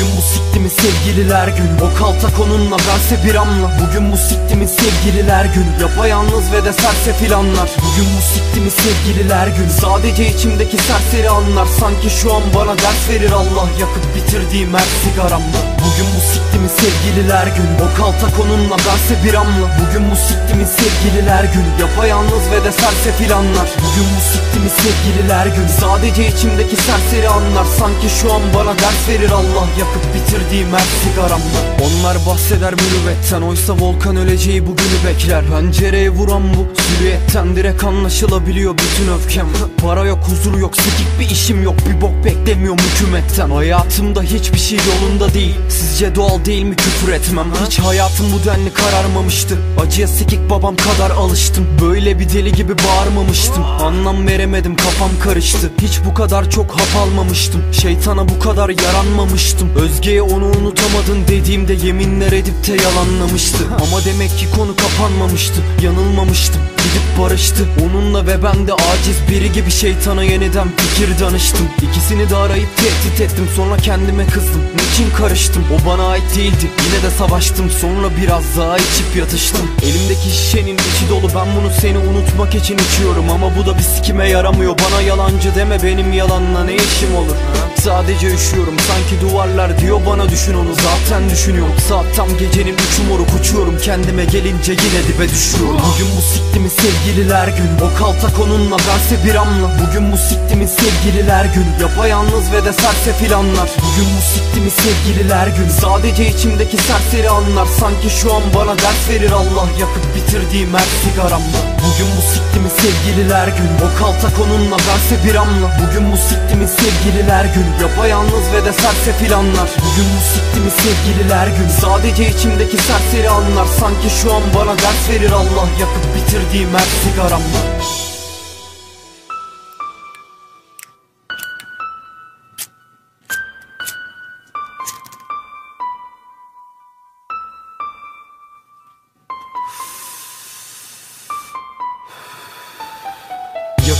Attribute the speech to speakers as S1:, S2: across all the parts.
S1: Bugün bu siktimin sevgililer günü. O kaltak onunla bense bir anla. Bugün bu siktimin sevgililer günü. Yapayalnız ve de sersefil anlar Bugün bu siktimin sevgililer günü. Sadece içimdeki serseri anlar. Sanki şu an bana ders verir Allah. Yakıp bitirdiğim her sigaramda Bugün bu siktimin sevgililer günü. O kaltak onunla bense bir anla. Bugün bu siktimin sevgililer günü Yapayalnız ve de sersefil anlar Bugün bu siktimin sevgililer günü? Sadece içimdeki serseri anlar. Sanki şu an bana ders verir Allah Yakıp bitirdiğim her sigaramda Onlar bahseder mürüvvetten Oysa volkan öleceği bugünü bekler. Pencereye vuran bu Sürüyetten direkt anlaşılabiliyor bütün öfkem. Para yok huzur yok sikik bir işim yok. Bir bok beklemiyorum hükümetten. Hayatımda hiçbir şey yolunda değil. Sizce doğal değil mi küfür etmem? Hiç hayatım bu denli kararmamıştı. Acıya sikik babam kadar alıştım. Böyle bir deli gibi bağırmamıştım. Anlam veremedim kafam karıştı. Hiç bu kadar çok hap almamıştım. Şeytana bu kadar yaranmamıştım. Özge'ye onu unutamadın dediğimde yeminler edip de yalanlamıştı. Ama demek ki konu kapanmamıştı Yanılmamıştım. Gidip barıştı. Onunla ve ben de aciz biri gibi şeytana yeniden fikir danıştım. İkisini de arayıp tehdit ettim. Sonra kendime kızdım. Niçin karıştım? O bana ait değildi. Yine de savaştım. Sonra biraz daha içip yatıştım. Elimdeki şişenin içi dolu Ben bunu seni unutmak için içiyorum. Ama bu da bir sikime yaramıyor. Bana yalancı deme benim yalanla ne işim olur? Sadece üşüyorum sanki duvarlar diyor bana düşün onu. Zaten düşünüyorum saat tam gecenin üçü moruk uçuyorum Kendime gelince yine dibe düşüyorum. Bugün bu siktimin sevgililer günü? O kaltak onunla bense bir anla. Bugün bu siktimin sevgililer günü? Yapayalnız ve de sersefil anlar Bugün bu siktimin sevgililer günü? Sadece içimdeki serseri anlar. Sanki şu an bana ders verir Allah. Yakıp bitirdiğim her sigaramda Bugün bu siktimin sevgililer günü. O kaltak onunla bense bir anla. Bugün bu siktimin sevgililer günü. Yapayalnız ve de sersefil anlar Bugün bu siktimin sevgililer günü. Sadece içimdeki serseri anlar. Sanki şu an bana ders verir Allah. Yakıp bitirdiğim her sigaramda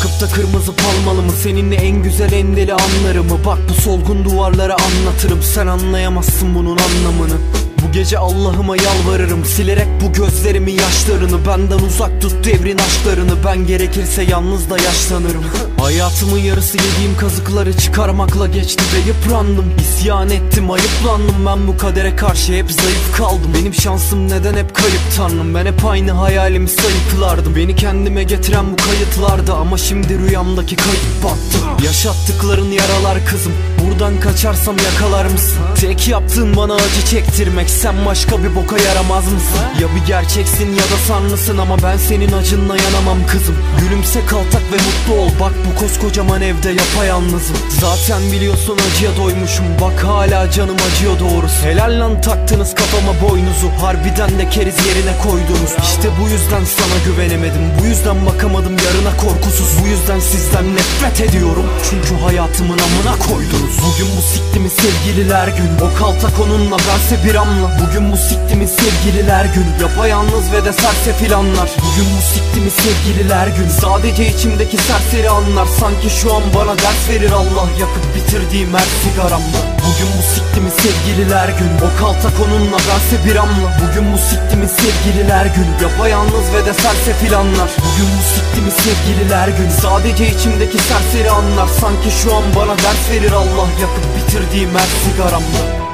S1: Yakıp da kırmızı palmalı mı? Seninle en güzel en deli anlarımı? Bak bu solgun duvarlara anlatırım. Sen anlayamazsın bunun anlamını bu gece Allah'ıma yalvarırım. Silerek bu gözlerimin yaşlarını. Benden uzak tut devrin aşklarını. Ben gerekirse yalnız da yaşlanırım. Hayatımın yarısı yediğim kazıkları çıkarmakla geçti ve yıprandım. İsyan ettim ayıplandım. Ben bu kadere karşı hep zayıf kaldım. Benim şansım neden hep kayıp tanrım? Ben hep aynı hayalimi sayıklardım. Beni kendime getiren bu kayıtlarda Ama şimdi rüyamdaki kayıp battı Yaşattıkların yaralar kızım Buradan kaçarsam yakalar mısın? Tek yaptığın bana acı çektirmek. Sen başka bir boka yaramaz mısın? Ya bir gerçeksin ya da sanlısın Ama ben senin acınla yanamam kızım. Gülümse kaltak ve mutlu ol. Bak bu koskocaman evde yapayalnızım. Zaten biliyorsun acıya doymuşum. Bak hala canım acıyor doğrusu. Helal lan taktınız kafama boynuzu. Harbiden de keriz yerine koydunuz. İşte bu yüzden sana güvenemedim. Bu yüzden bakamadım yarına korkusuz. Bu yüzden sizden nefret ediyorum. Çünkü hayatımın amına koydunuz Bugün bu siktimin sevgililer günü O kaltak onunla bense bir anla. Bugün bu siktimin sevgililer günü? Yapayalnız ve de sersefil anlar Bugün bu siktimin sevgililer günü? Sadece içimdeki serseri anlar. Sanki şu an bana ders verir Allah Yakıp bitirdiğim her sigaramda Bugün bu siktimin sevgililer günü? O kaltak onunla bense bir anla. Bugün bu siktimin sevgililer günü? Yapayalnız ve de sersefil anlar Bugün bu siktimin sevgililer günü? Sadece içimdeki serseri anlar. Sanki şu an bana ders verir Allah Yakıp bitirdiğim her sigaramda